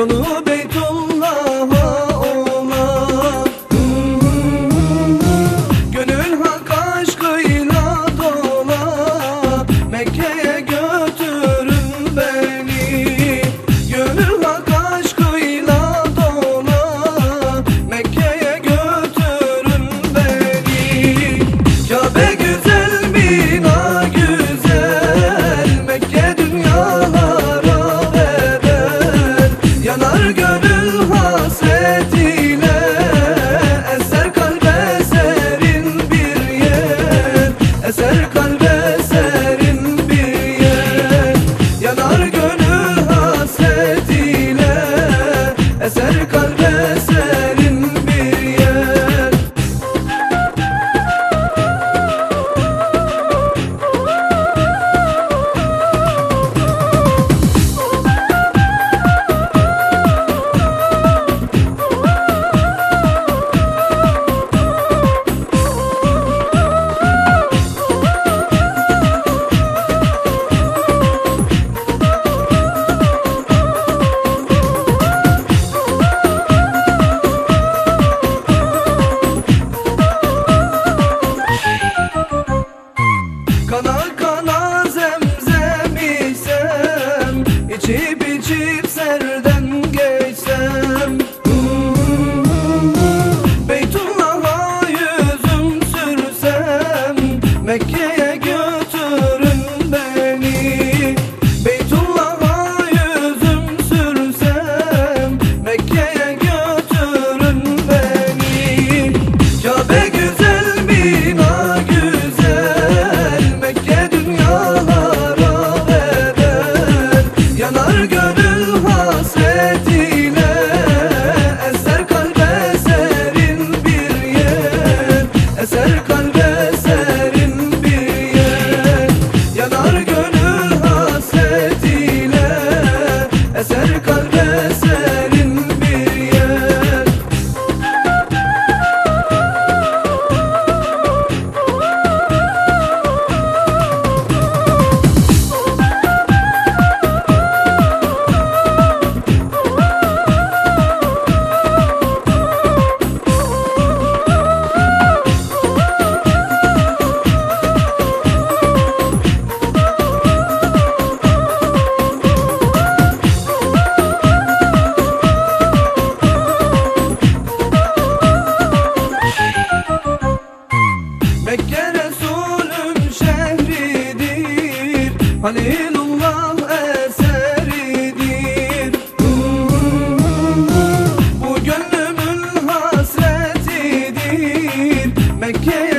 Yolu Eser like it.